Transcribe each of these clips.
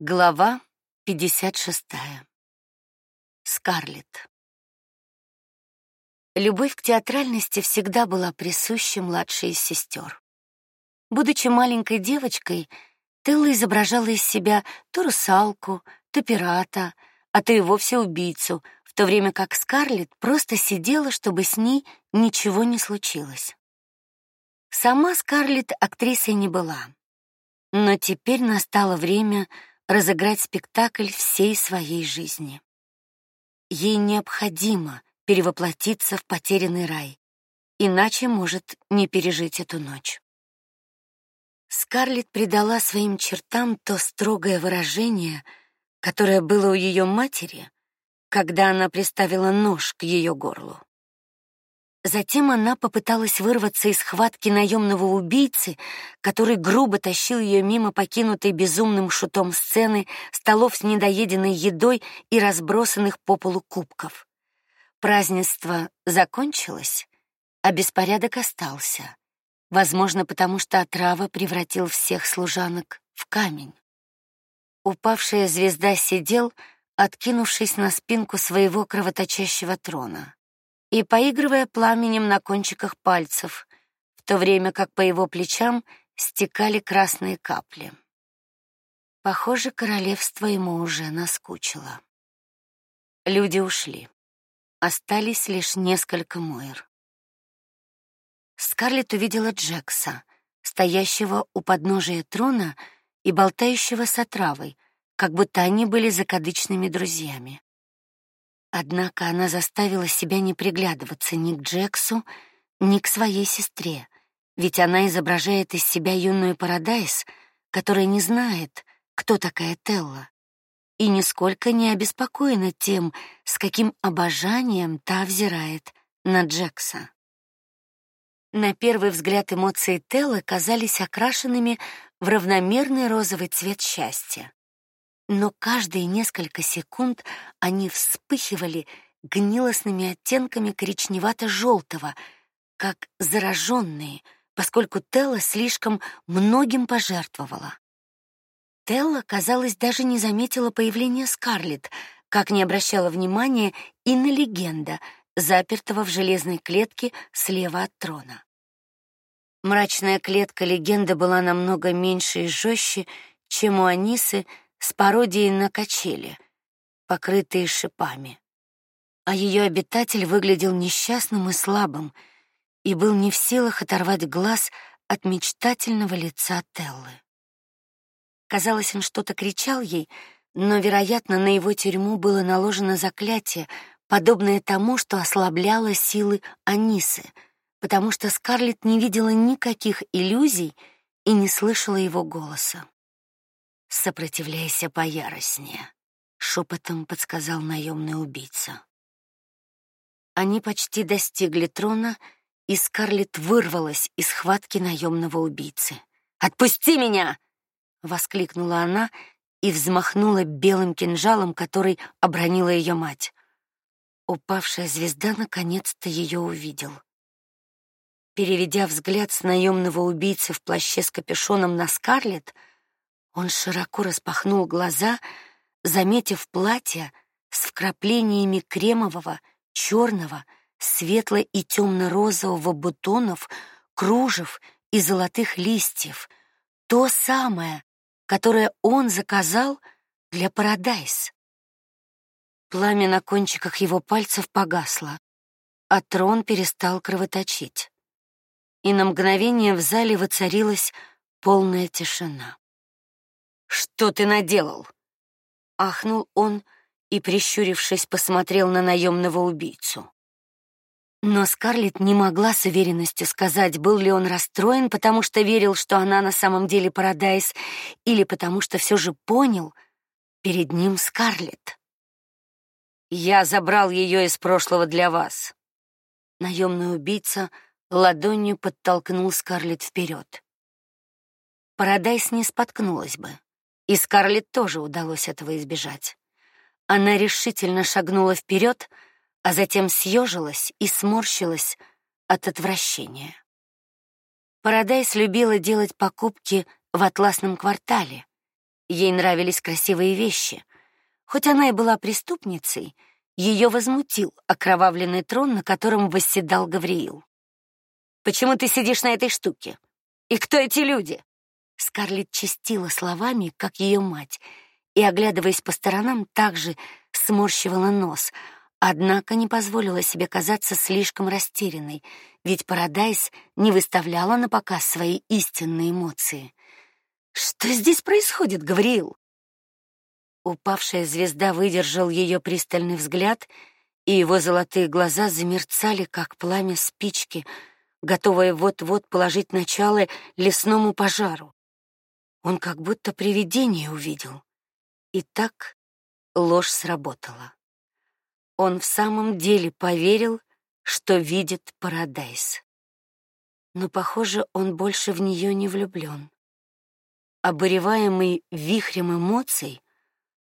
Глава 56. Скарлетт. Любовь к театральности всегда была присуща младшей из сестер. Будучи маленькой девочкой, Телла изображала из себя то русалку, то пирата, а то и вовсе убийцу, в то время как Скарлетт просто сидела, чтобы с ней ничего не случилось. Сама Скарлетт актрисой не была. Но теперь настало время разыграть спектакль всей своей жизни. Ей необходимо перевоплотиться в потерянный рай, иначе может не пережить эту ночь. Скарлетт придала своим чертам то строгое выражение, которое было у ее матери, когда она приставила нож к ее горлу. Затем она попыталась вырваться из схватки наемного убийцы, который грубо тащил ее мимо покинутой безумным шутом сцены, столов с недоеденной едой и разбросанных по полу кубков. Празднество закончилось, а беспорядок остался. Возможно, потому что отрава превратил всех служанок в камень. Упавшая звезда сидел, откинувшись на спинку своего кровоточащего трона и поигрывая пламенем на кончиках пальцев, в то время как по его плечам стекали красные капли. Похоже, королевство ему уже наскучило. Люди ушли. Остались лишь несколько Мойр. Скарлетт увидела Джекса, стоящего у подножия трона и болтающего с отравой, как будто они были закадычными друзьями. Однако она заставила себя не приглядываться ни к Джексу, ни к своей сестре, ведь она изображает из себя юную Парадайс, которая не знает, кто такая Телла, и нисколько не обеспокоена тем, с каким обожанием та взирает на Джекса. На первый взгляд эмоции Теллы казались окрашенными в равномерный розовый цвет счастья но каждые несколько секунд они вспыхивали гнилостными оттенками коричневато желтого как зараженные, поскольку Телла слишком многим пожертвовала. Телла, казалось, даже не заметила появления Скарлетт, как не обращала внимания и на легенда, запертого в железной клетке слева от трона. Мрачная клетка легенды была намного меньше и жестче, чем у Анисы с пародией на качели, покрытые шипами. А ее обитатель выглядел несчастным и слабым и был не в силах оторвать глаз от мечтательного лица Теллы. Казалось, он что-то кричал ей, но, вероятно, на его тюрьму было наложено заклятие, подобное тому, что ослабляло силы Анисы, потому что Скарлетт не видела никаких иллюзий и не слышала его голоса. Сопротивляйся пояростнее, шепотом подсказал наемный убийца. Они почти достигли трона, и Скарлетт вырвалась из схватки наемного убийцы. "Отпусти меня!" воскликнула она и взмахнула белым кинжалом, который обронила ее мать. Упавшая звезда наконец-то ее увидел. Переведя взгляд с наемного убийцы в плаще с капюшоном на Скарлетт, он широко распахнул глаза, заметив платье с вкраплениями кремового, черного, светло- и темно-розового бутонов, кружев и золотых листьев, то самое, которое он заказал для Парадайс. Пламя на кончиках его пальцев погасло, а трон перестал кровоточить. И на мгновение в зале воцарилась полная тишина. Что ты наделал? ахнул он и прищурившись посмотрел на наемного убийцу. Но Скарлетт не могла с уверенностью сказать, был ли он расстроен, потому что верил, что она на самом деле Парадайс, или потому что все же понял, перед ним Скарлетт. Я забрал ее из прошлого для вас. Наемный убийца ладонью подтолкнул Скарлетт вперед. Парадайс не споткнулась бы. И Скарлетт тоже удалось этого избежать. Она решительно шагнула вперед, а затем съежилась и сморщилась от отвращения. Парадайс любила делать покупки в атласном квартале, Ей нравились красивые вещи. Хоть она и была преступницей, ее возмутил окровавленный трон, на котором восседал Гавриил. Почему ты сидишь на этой штуке? И кто эти люди? Скарлетт чистила словами, как ее мать, и оглядываясь по сторонам, также сморщивала нос, однако не позволила себе казаться слишком растерянной, ведь Парадайс не выставляла на показ свои истинные эмоции. Что здесь происходит, Гавриил? Упавшая звезда выдержал ее пристальный взгляд, и его золотые глаза замерцали, как пламя спички, готовое вот-вот положить начало лесному пожару. Он как будто привидение увидел. И так ложь сработала. Он в самом деле поверил, что видит Парадайс. Но, похоже, он больше в нее не влюблен. Обуреваемый вихрем эмоций,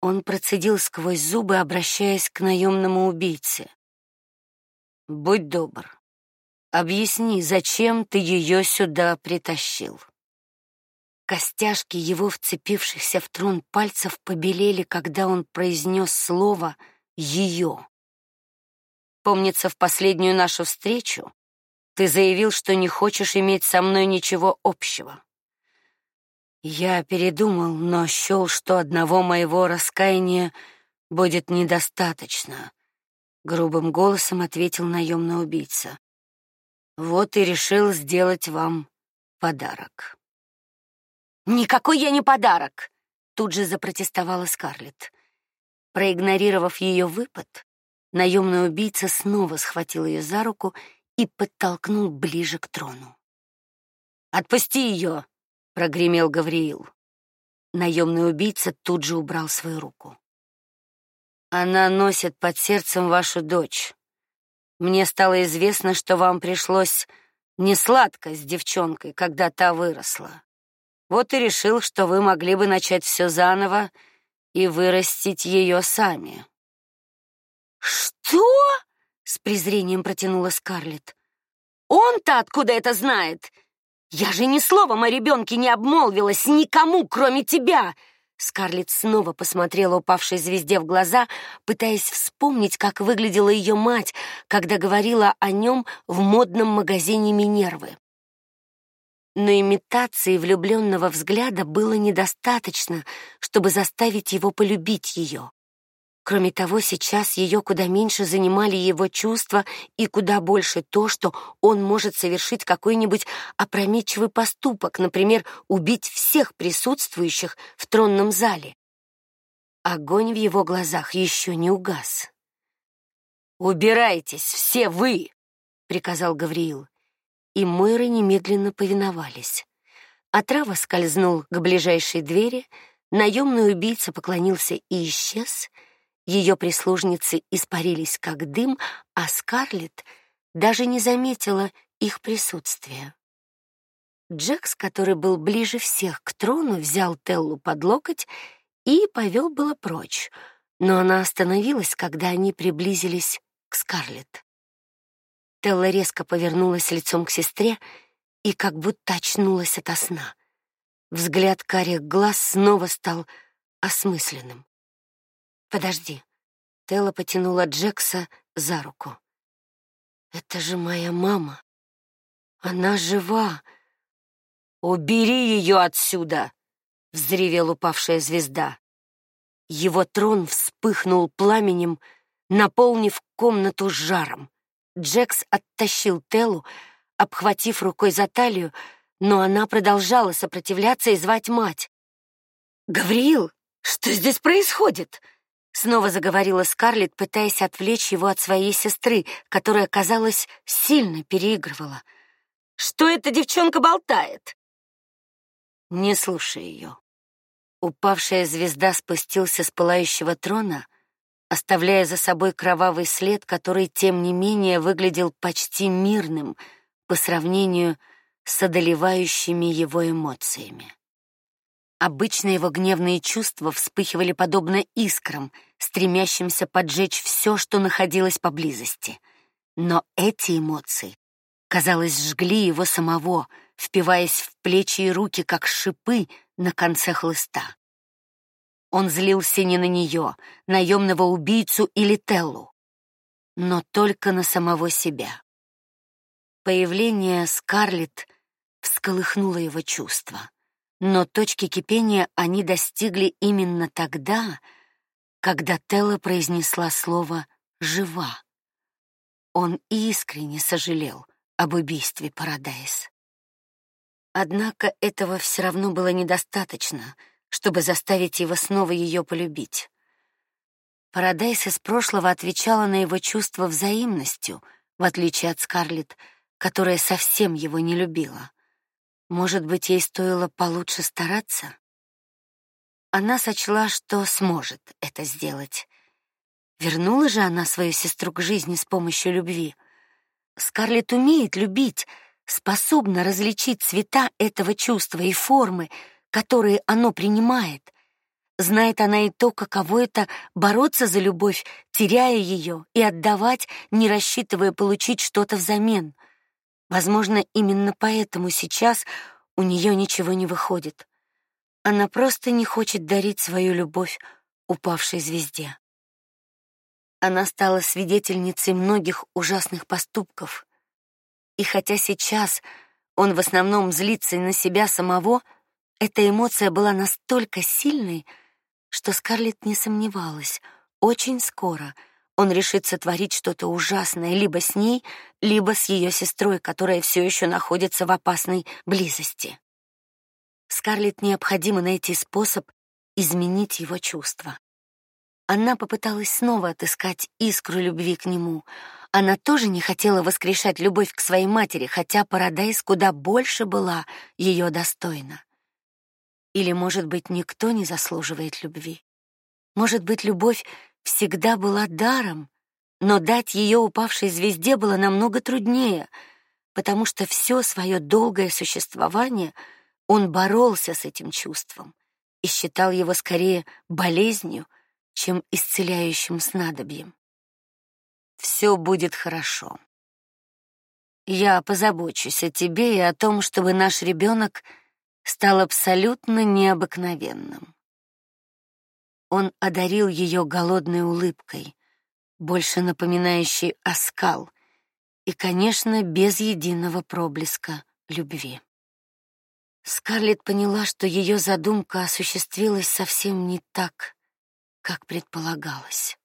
он процедил сквозь зубы, обращаясь к наемному убийце. Будь добр, объясни, зачем ты ее сюда притащил. Костяшки его вцепившихся в трон пальцев побелели, когда он произнес слово ее. Помнится, в последнюю нашу встречу ты заявил, что не хочешь иметь со мной ничего общего. Я передумал, но счел, что одного моего раскаяния будет недостаточно. Грубым голосом ответил наемный убийца. Вот и решил сделать вам подарок. Никакой я не подарок, тут же запротестовала Скарлетт. Проигнорировав ее выпад, наемный убийца снова схватил ее за руку и подтолкнул ближе к трону. Отпусти ее, прогремел Гавриил. Наемный убийца тут же убрал свою руку. Она носит под сердцем вашу дочь. Мне стало известно, что вам пришлось не сладко с девчонкой, когда та выросла. Вот и решил, что вы могли бы начать все заново и вырастить ее сами. Что? с презрением протянула Скарлетт. Он-то откуда это знает? Я же ни словом о ребенке не обмолвилась никому, кроме тебя. Скарлетт снова посмотрела упавшей звезде в глаза, пытаясь вспомнить, как выглядела ее мать, когда говорила о нем в модном магазине Минервы но имитации влюбленного взгляда было недостаточно, чтобы заставить его полюбить ее. Кроме того, сейчас ее куда меньше занимали его чувства и куда больше то, что он может совершить какой-нибудь опрометчивый поступок, например, убить всех присутствующих в тронном зале. Огонь в его глазах еще не угас. Убирайтесь все вы, приказал Гавриил и Мойры немедленно повиновались. Отрава скользнул к ближайшей двери, наемный убийца поклонился и исчез. Ее прислужницы испарились как дым, а Скарлетт даже не заметила их присутствия. Джекс, который был ближе всех к трону, взял Теллу под локоть и повел было прочь, но она остановилась, когда они приблизились к Скарлетт. Телла резко повернулась лицом к сестре и как будто очнулась ото сна. Взгляд карих глаз снова стал осмысленным. Подожди. Телла потянула Джекса за руку. Это же моя мама. Она жива. Убери ее отсюда, взревел упавшая звезда. Его трон вспыхнул пламенем, наполнив комнату жаром. Джекс оттащил Телу, обхватив рукой за талию, но она продолжала сопротивляться и звать мать. Гавриил, что здесь происходит? Снова заговорила Скарлетт, пытаясь отвлечь его от своей сестры, которая, казалось, сильно переигрывала. Что эта девчонка болтает? Не слушай ее. Упавшая звезда спустился с пылающего трона, оставляя за собой кровавый след, который тем не менее выглядел почти мирным по сравнению с одолевающими его эмоциями. Обычно его гневные чувства вспыхивали подобно искрам, стремящимся поджечь все, что находилось поблизости. Но эти эмоции, казалось, жгли его самого, впиваясь в плечи и руки как шипы на конце хлыста. Он злился не на нее, наемного убийцу или Теллу, но только на самого себя. Появление Скарлетт всколыхнуло его чувства, но точки кипения они достигли именно тогда, когда Телла произнесла слово жива. Он искренне сожалел об убийстве Парадайс. Однако этого все равно было недостаточно, чтобы заставить его снова ее полюбить. Парадайс из прошлого отвечала на его чувства взаимностью, в отличие от Скарлетт, которая совсем его не любила. Может быть, ей стоило получше стараться? Она сочла, что сможет это сделать. Вернула же она свою сестру к жизни с помощью любви. Скарлетт умеет любить, способна различить цвета этого чувства и формы, которые оно принимает. Знает она и то, каково это бороться за любовь, теряя ее, и отдавать, не рассчитывая получить что-то взамен. Возможно, именно поэтому сейчас у нее ничего не выходит. Она просто не хочет дарить свою любовь упавшей звезде. Она стала свидетельницей многих ужасных поступков. И хотя сейчас он в основном злится на себя самого, эта эмоция была настолько сильной, что Скарлетт не сомневалась, очень скоро он решит творить что-то ужасное либо с ней, либо с ее сестрой, которая все еще находится в опасной близости. Скарлетт необходимо найти способ изменить его чувства. Она попыталась снова отыскать искру любви к нему. Она тоже не хотела воскрешать любовь к своей матери, хотя Парадайс куда больше была ее достойна. Или, может быть, никто не заслуживает любви? Может быть, любовь всегда была даром, но дать ее упавшей звезде было намного труднее, потому что все свое долгое существование он боролся с этим чувством и считал его скорее болезнью, чем исцеляющим снадобьем. Все будет хорошо. Я позабочусь о тебе и о том, чтобы наш ребенок стал абсолютно необыкновенным. Он одарил ее голодной улыбкой, больше напоминающей оскал, и, конечно, без единого проблеска любви. Скарлетт поняла, что ее задумка осуществилась совсем не так, как предполагалось.